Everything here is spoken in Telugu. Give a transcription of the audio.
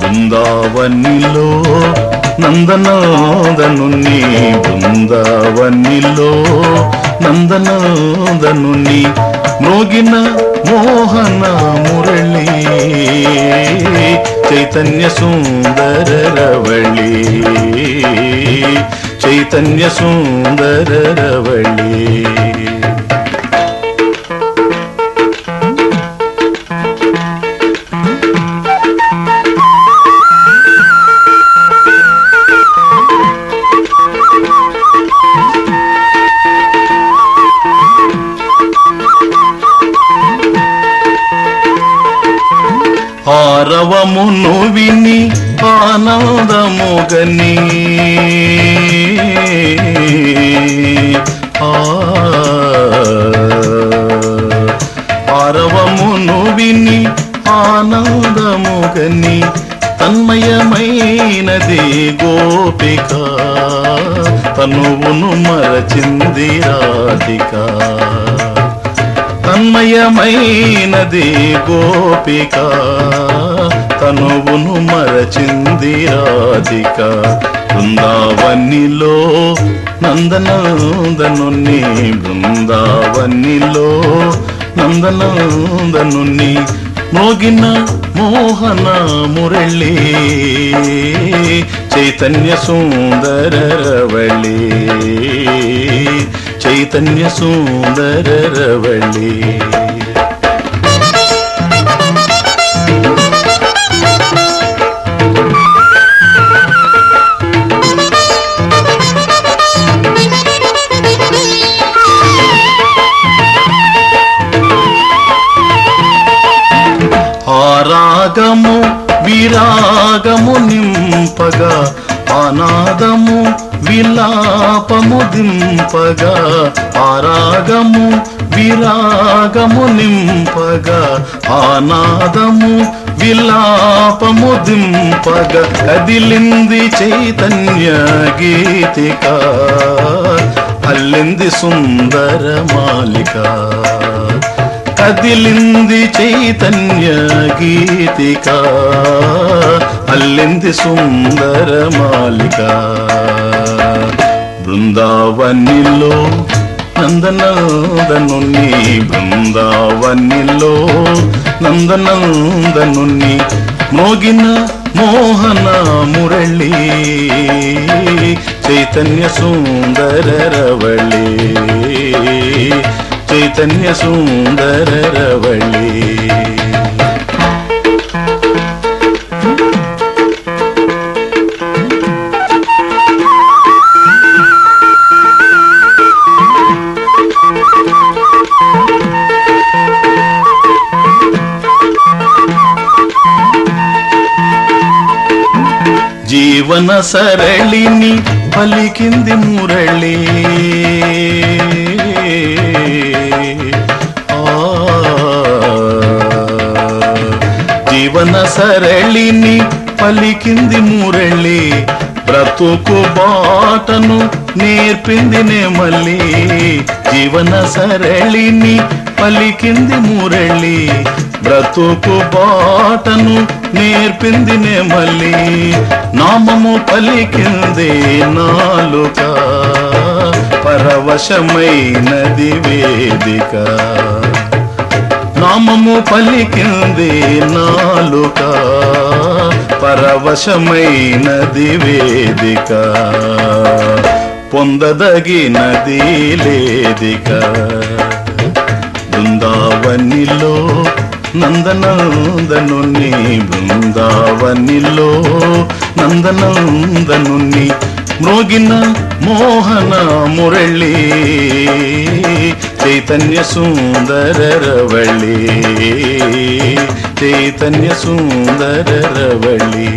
బృందావనిలో నందనాదనుని బృందావనిలో నందనాదనుని మోగిన మోహన మురళి చైతన్య సుందర రవళి చైతన్య సుందర రవళి. ఆరవమును విని ఆనందముగని. ఆ, ఆరవమును విని ఆనందముగని తన్మయమైనది గోపిక. తనువును మరచింది రాధికా. తన్మయమైనది గోపిక. తనువును మరచింది రాధిక. బృందావన్నిలో నందనందనుని బృందావన్నిలో నందనందనుని మోగిన మోహన మురళి. చైతన్య సుందర రవళి. చైతన్య సుందర రవళి. ఆరాగము విరాగము నింపగా అనాదము విలాపము దింపగా ఆరాగము విరాగము నింపగా ఆనాదము విలాపము దింపగ కదిలింది చైతన్య గీతిక అల్లింది సుందర మాలికా. కదిలింది చైతన్య గీతిక అల్లింది సుందర మాలిక. బృందావనిలో నందనందనుని బృందావనిలో నందనందనుని మోగిన మోహన మురళి చైతన్య సుందర రవళి. చైతన్య సుందర రవళి. జీవన సరళిని పలికింది మురళి. జీవన సరళిని పలికింది మురళి. బ్రతుకు బాటను నేర్పింది నెమలి. జీవన సరళిని పలికింది మురళి. బ్రతుకు బాటను నేర్పింది నెమలి. నామము పలికింది నాలుక. పరవశమైనది వేదిక. నామము పలికింది నాలుక పరవశమైనది వేదిక పొందదగినది లేదిక. బృందావనిలో నందనందనుని బృందావనిలో నందనందనుని మ్రోగిన మోహన మురళి చైతన్య సుందర రవళి చైతన్య సుందర రవళి.